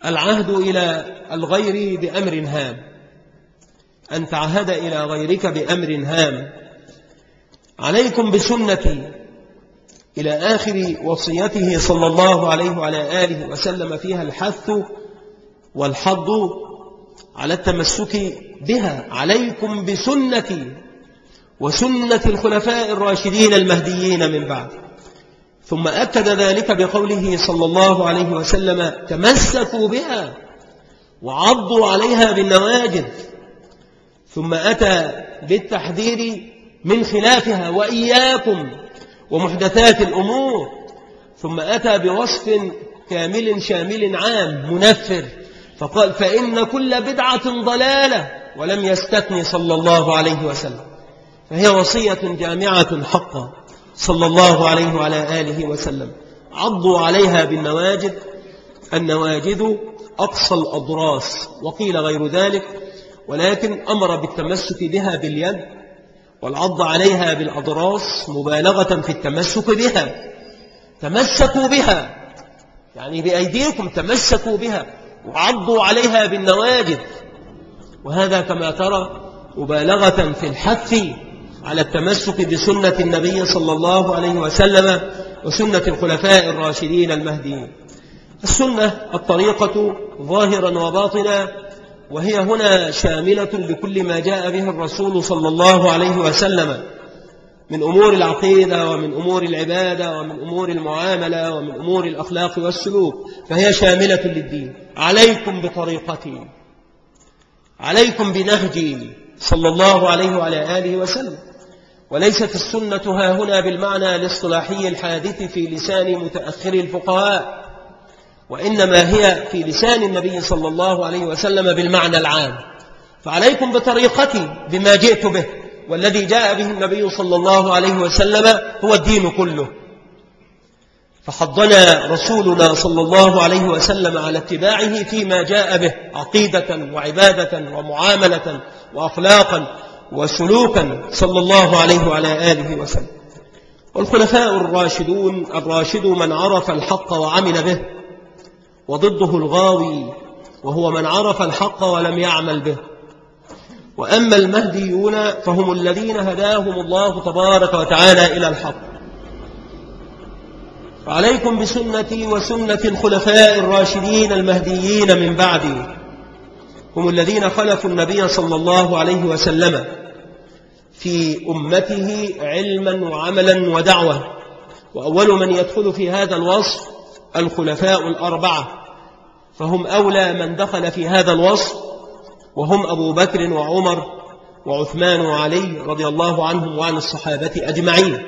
Speaker 1: العهد إلى الغير بأمر هام. أن تعهد إلى غيرك بأمر هام. عليكم بسنتي إلى آخر وصيته صلى الله عليه وعلى آله وسلم فيها الحث والحض على التمسك بها. عليكم بسنتي وسنة الخلفاء الراشدين المهديين من بعد. ثم أكد ذلك بقوله صلى الله عليه وسلم تمسكوا بها وعضوا عليها بالنواجذ. ثم أتى بالتحذير من خلافها وإياكم ومحدثات الأمور. ثم أتى بوصف كامل شامل عام منفر فقال فإن كل بدعة ضلالة. ولم يستثني صلى الله عليه وسلم فهي وصية جامعة حقا. صلى الله عليه وعلى آله وسلم. عضوا عليها بالنواجد النواجد أقصى الأضراس وقيل غير ذلك ولكن أمر بالتمسك بها باليد والعض عليها بالأضراس مبالغة في التمسك بها. تمسكوا بها يعني بأيديكم تمسكوا بها وعضوا عليها بالنواجد وهذا كما ترى مبالغة في الحث على التمسك بسنة النبي صلى الله عليه وسلم وسنة الخلفاء الراشدين المهديين. السنة الطريقة ظاهرا وباطنا وهي هنا شاملة لكل ما جاء به الرسول صلى الله عليه وسلم من أمور العقيدة ومن أمور العبادة ومن أمور المعاملة ومن أمور الأخلاق والسلوك فهي شاملة للدين. عليكم بطريقتي. عليكم بنهجي صلى الله عليه وعلى آله وسلم. وليست السنة ها هنا بالمعنى الاصطلاحي الحادث في لسان متأخر الفقهاء وإنما هي في لسان النبي صلى الله عليه وسلم بالمعنى العام. فعليكم بطريقتي بما جئت به والذي جاء به النبي صلى الله عليه وسلم هو الدين كله. فحضنا رسولنا صلى الله عليه وسلم على اتباعه فيما جاء به عقيدة وعبادة ومعاملة وأخلاقا. وسلوكا صلى الله عليه وعلى آله وسلم. والخلفاء الراشدون الراشد من عرف الحق وعمل به وضده الغاوي وهو من عرف الحق ولم يعمل به. وأما المهديون فهم الذين هداهم الله تبارك وتعالى إلى الحق. فعليكم بسنتي وسنة الخلفاء الراشدين المهديين من بعدي. هم الذين خلفوا النبي صلى الله عليه وسلم في أمته علما وعملا ودعوة. وأول من يدخل في هذا الوصف الخلفاء الأربعة. فهم أولى من دخل في هذا الوصف وهم أبو بكر وعمر وعثمان وعلي رضي الله عنهم وعن الصحابة أجمعين.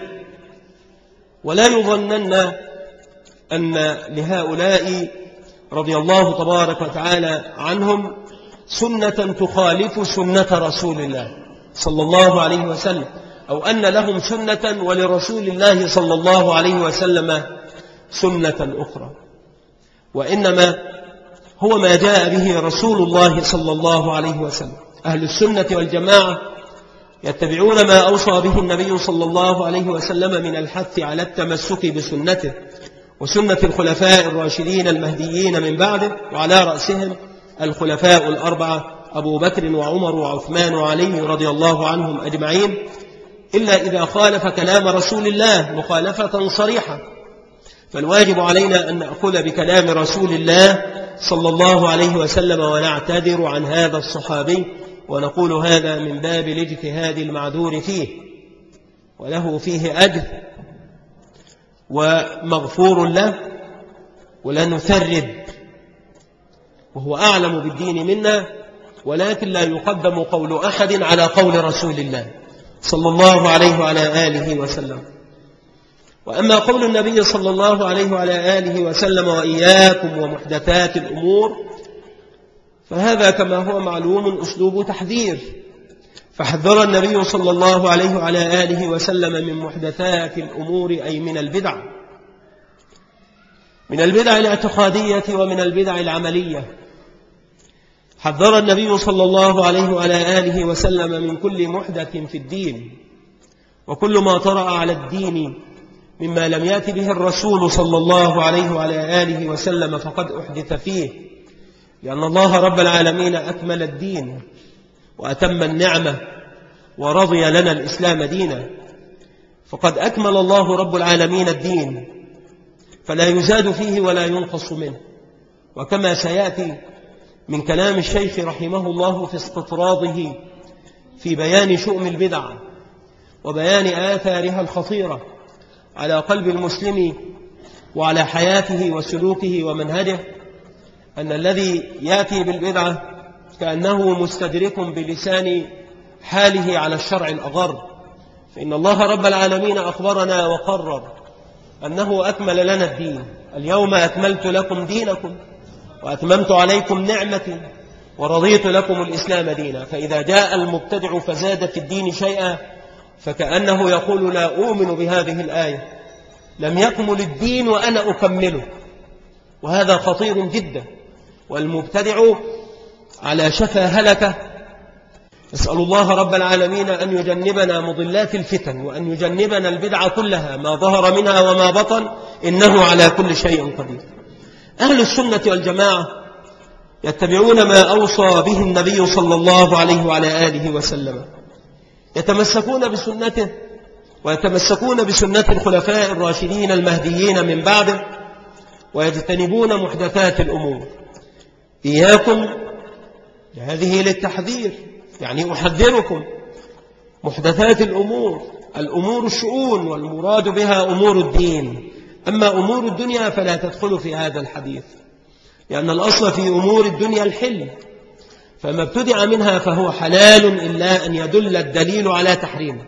Speaker 1: ولا يظنن أن لهؤلاء رضي الله تبارك وتعالى عنهم سنة تخالف سنة رسول الله. صلى الله عليه وسلم أو أن لهم سنة ولرسول الله صلى الله عليه وسلم سنة أخرى. وإنما هو ما جاء به رسول الله صلى الله عليه وسلم. أهل السنة والجماعة يتبعون ما أوصى به النبي صلى الله عليه وسلم من الحث على التمسك بسنته وسنة الخلفاء الراشدين المهديين من بعده وعلى رأسهم الخلفاء الأربعة أبو بكر وعمر وعثمان وعلي رضي الله عنهم أجمعين إلا إذا خالف كلام رسول الله مخالفة صريحة. فالواجب علينا أن نأخذ بكلام رسول الله صلى الله عليه وسلم ونعتذر عن هذا الصحابي ونقول هذا من باب الاجتهاد المعذور فيه. وله فيه أجر ومغفور له ولا نثرب وهو أعلم بالدين منا ولكن لا يقدم قول أحد على قول رسول الله صلى الله عليه وعلى آله وسلم. وأما قول النبي صلى الله عليه وعلى آله وسلم وإياكم ومحدثات الأمور فهذا كما هو معلوم أسلوب تحذير. فحذر النبي صلى الله عليه وعلى آله وسلم من محدثات الأمور أي من البدع. من البدع الإعتقادية ومن البدع العملية. حذر النبي صلى الله عليه وعلى آله وسلم من كل محدث في الدين وكل ما طرأ على الدين مما لم يأت به الرسول صلى الله عليه وعلى آله وسلم فقد أحدث فيه لأن الله رب العالمين أكمل الدين وأتم النعمة ورضي لنا الإسلام دينا. فقد أكمل الله رب العالمين الدين فلا يزاد فيه ولا ينقص منه. وكما سيأتي من كلام الشيخ رحمه الله في استطراده في بيان شؤم البدع وبيان آثارها الخطيرة على قلب المسلم وعلى حياته وسلوكه ومنهجه أن الذي يأتي بالبدعة كأنه مستدرك بلسان حاله على الشرع الأغر. فإن الله رب العالمين أخبرنا وقرر أنه أكمل لنا الدين. اليوم أكملت لكم دينكم. وأتممت عليكم نعمتي ورضيت لكم الإسلام دينا فإذا جاء المبتدع فزاد في الدين شيئا فكأنه يقول لا أؤمن بهذه الآية. لم يكمل الدين وأنا أكمله. وهذا خطير جدا. والمبتدع على شفا هلكة. نسأل الله رب العالمين أن يجنبنا مضلات الفتن وأن يجنبنا البدع كلها ما ظهر منها وما بطن إنه على كل شيء قدير. أهل السنة والجماعة يتبعون ما أوصى به النبي صلى الله عليه وعلى آله وسلم. يتمسكون بسنته ويتمسكون بسنة الخلفاء الراشدين المهديين من بعده ويجتنبون محدثات الأمور. إياكم هذه للتحذير يعني أحذركم. محدثات الأمور الأمور الشؤون والمراد بها أمور الدين. أما أمور الدنيا فلا تدخل في هذا الحديث لأن الأصل في أمور الدنيا الحل فما ابتدع منها فهو حلال إلا أن يدل الدليل على تحريمه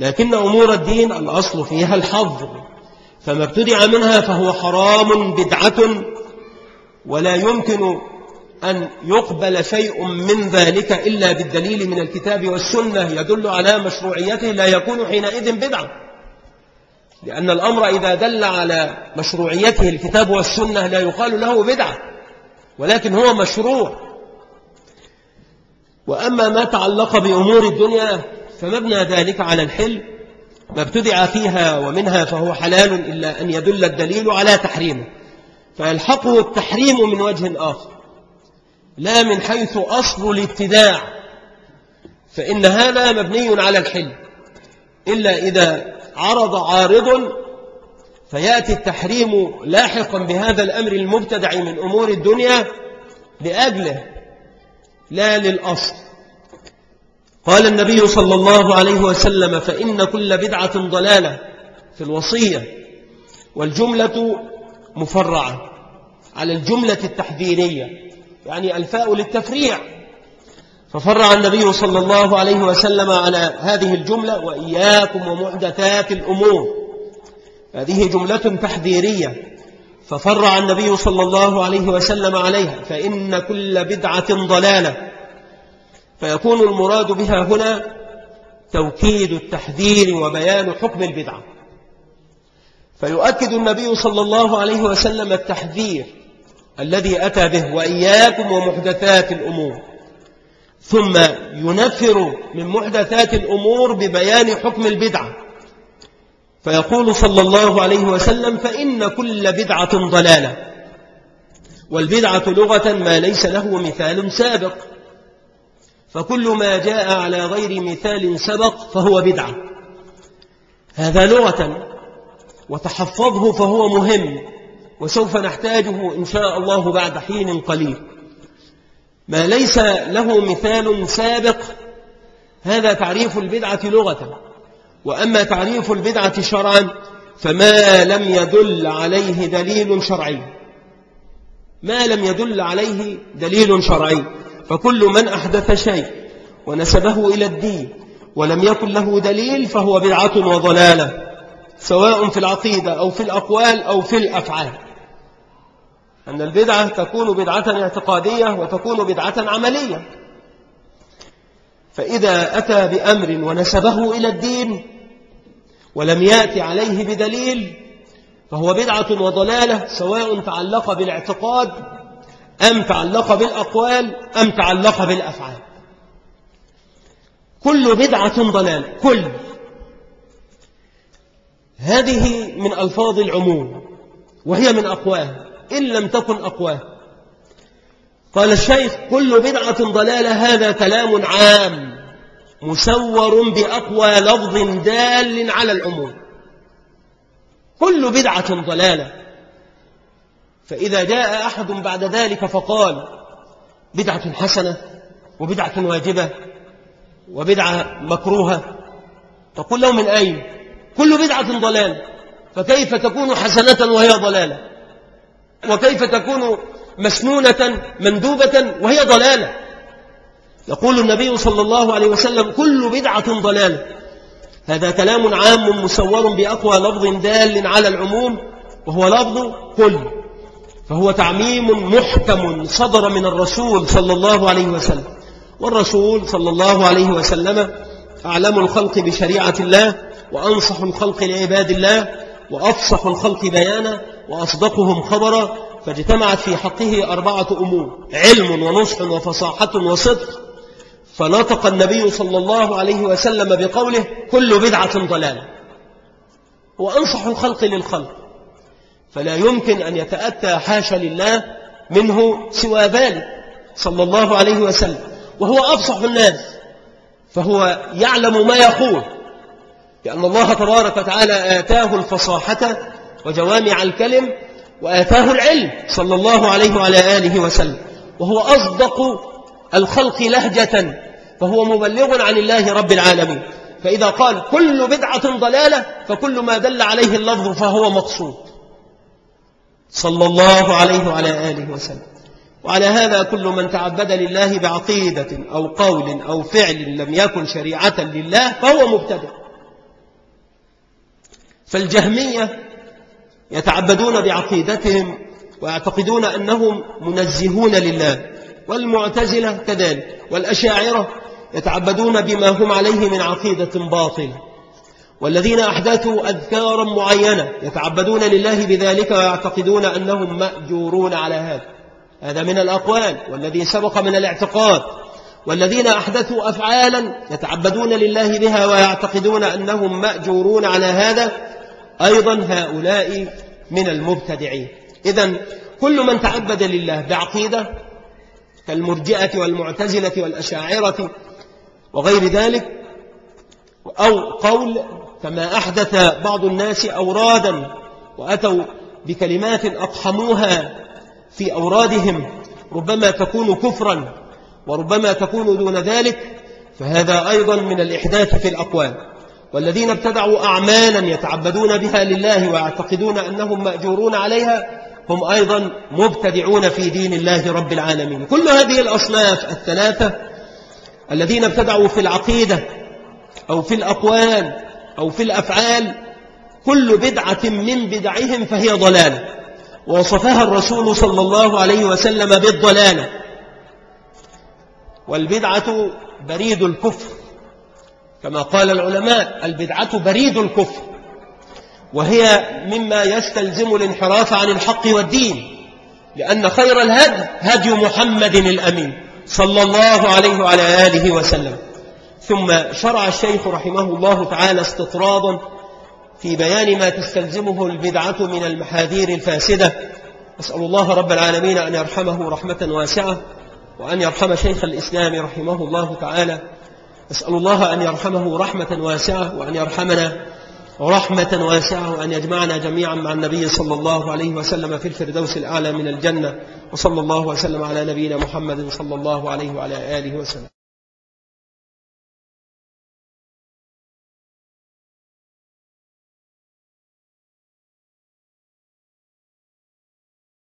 Speaker 1: لكن أمور الدين الأصل فيها الحظ فما ابتدع منها فهو حرام بدعة ولا يمكن أن يقبل شيء من ذلك إلا بالدليل من الكتاب والسنة يدل على مشروعيته لا يكون حينئذ بدعة. لأن الأمر إذا دل على مشروعيته الكتاب والسنة لا يقال له بدعة ولكن هو مشروع. وأما ما تعلق بأمور الدنيا فمبنى ذلك على الحل. ما ابتدع فيها ومنها فهو حلال إلا أن يدل الدليل على تحريمه. فيلحقه التحريم من وجه آخر لا من حيث أصل الابتداع. فإن هذا مبني على الحل. إلا إذا عرض عارض فيأتي التحريم لاحقا بهذا الأمر المبتدع من أمور الدنيا لأجله لا للأصل. قال النبي صلى الله عليه وسلم فإن كل بدعة ضلالة في الوصية والجملة مفرعة على الجملة التحذيرية يعني الفاء للتفريع. ففرع النبي صلى الله عليه وسلم على هذه الجملة وإياكم ومحدثات الأمور. هذه جملة تحذيرية. ففرع النبي صلى الله عليه وسلم عليها. فإن كل بدعة ضلالة. فيكون المراد بها هنا توكيد التحذير وبيان حكم البدعة. فيؤكد النبي صلى الله عليه وسلم التحذير الذي أتى به وإياكم ومحدثات الأمور. ثم ينفر من محدثات الأمور ببيان حكم البدعة. فيقول صلى الله عليه وسلم فإن كل بدعة ضلالة والبدعة لغة ما ليس له مثال سابق. فكل ما جاء على غير مثال سبق فهو بدعة. هذا لغة وتحفظه فهو مهم وسوف نحتاجه إن شاء الله بعد حين قليل. ما ليس له مثال سابق. هذا تعريف البدعة لغة. وأما تعريف البدعة شرعا فما لم يدل عليه دليل شرعي. ما لم يدل عليه دليل شرعي. فكل من أحدث شيء ونسبه إلى الدين ولم يكن له دليل فهو بدعة وضلالة سواء في العقيدة أو في الأقوال أو في الأفعال. أن البدعة تكون بدعة اعتقادية وتكون بدعة عملية. فإذا أتى بأمر ونسبه إلى الدين ولم يأتي عليه بدليل فهو بدعة وضلالة سواء تعلق بالاعتقاد أم تعلق بالأقوال أم تعلق بالأفعال. كل بدعة ضلال كل. هذه من ألفاظ العموم وهي من أقواه إن لم تكن أقواه قال الشيخ كل بدعة ضلالة هذا كلام عام مسور بأقوى لفظ دال على العموم. كل بدعة ضلالة. فإذا جاء أحد بعد ذلك فقال بدعة حسنة وبدعة واجبة وبدعة مكروهة. تقول له من أين؟ كل بدعة ضلال فكيف تكون حسنة وهي ضلالة؟ وكيف تكون مسنونة مندوبة وهي ضلالة. يقول النبي صلى الله عليه وسلم كل بدعة ضلالة. هذا كلام عام مسور بأقوى لفظ دال على العموم وهو لفظ كل فهو تعميم محكم صدر من الرسول صلى الله عليه وسلم. والرسول صلى الله عليه وسلم أعلم الخلق بشريعة الله وأنصح الخلق لعباد الله وأفصح الخلق بيانا وأصدقهم خبرا فاجتمعت في حقه أربعة أمور علم ونصح وفصاحة وصدق. فنطق النبي صلى الله عليه وسلم بقوله كل بدعة ضلالة. وأنصح الخلق للخلق. فلا يمكن أن يتأتى حاشا لله منه سوى ذلك صلى الله عليه وسلم. وهو أفصح الناس. فهو يعلم ما يقول. لأن الله تبارك وتعالى آتاه الفصاحة وجوامع الكلم وآتاه العلم صلى الله عليه وعلى آله وسلم. وهو أصدق الخلق لهجة فهو مبلغ عن الله رب العالمين. فإذا قال كل بدعة ضلالة فكل ما دل عليه اللفظ فهو مقصود. صلى الله عليه وعلى آله وسلم. وعلى هذا كل من تعبد لله بعقيدة أو قول أو فعل لم يكن شريعة لله فهو مبتدع. فالجهمية يتعبدون بعقيدتهم ويعتقدون أنهم منزهون لله والمعتزلة كذلك والأشاعرة يتعبدون بما هم عليه من عقيدة باطلة. والذين أحدثوا أذكارا معينة يتعبدون لله بذلك ويعتقدون أنهم مأجورون على هذا. هذا من الأقوال والذي سبق من الاعتقاد. والذين أحدثوا أفعالا يتعبدون لله بها ويعتقدون أنهم مأجورون على هذا أيضا هؤلاء من المبتدعين. إذا كل من تعبد لله بعقيدة كالمرجئة والمعتزلة والأشاعرة وغير ذلك أو قول كما أحدث بعض الناس أورادا وأتوا بكلمات أقحموها في أورادهم ربما تكون كفرا وربما تكون دون ذلك فهذا أيضا من الإحداث في الأقوال. والذين ابتدعوا أعمالا يتعبدون بها لله ويعتقدون أنهم مأجورون عليها هم أيضا مبتدعون في دين الله رب العالمين. كل هذه الأصناف الثلاثة الذين ابتدعوا في العقيدة أو في الأقوال أو في الأفعال كل بدعة من بدعهم فهي ضلالة. ووصفها الرسول صلى الله عليه وسلم بالضلالة. والبدعة بريد الكفر. كما قال العلماء البدعة بريد الكفر وهي مما يستلزم الانحراف عن الحق والدين لأن خير الهدي هدي محمد الأمين صلى الله عليه وعلى آله وسلم. ثم شرع الشيخ رحمه الله تعالى استطرادا في بيان ما تستلزمه البدعة من المحاذير الفاسدة. أسأل الله رب العالمين أن يرحمه رحمة واسعة وأن يرحم شيخ الإسلام رحمه الله تعالى أسأل الله أن يرحمه رحمة واسعة وأن يرحمنا رحمة واسعة وأن يجمعنا جميعا مع النبي صلى الله عليه وسلم في الفردوس الأعلى من الجنة وصلى الله وسلم على نبينا محمد صلى الله عليه وعلى آله وسلم.